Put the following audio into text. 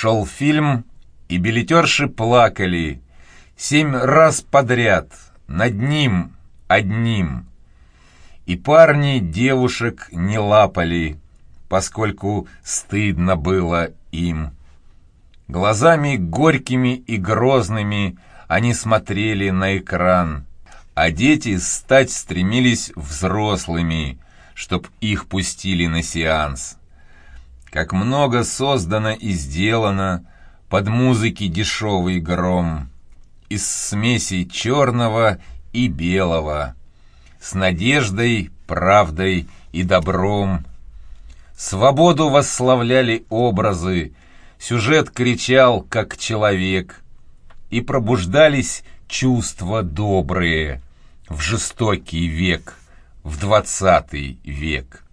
Шел фильм, и билетерши плакали Семь раз подряд, над ним, одним. И парни девушек не лапали, Поскольку стыдно было им. Глазами горькими и грозными Они смотрели на экран, А дети стать стремились взрослыми, Чтоб их пустили на сеанс. Как много создано и сделано Под музыки дешевый гром, Из смесей черного и белого, С надеждой, правдой и добром. Свободу восславляли образы, Сюжет кричал, как человек, И пробуждались чувства добрые В жестокий век, в двадцатый век.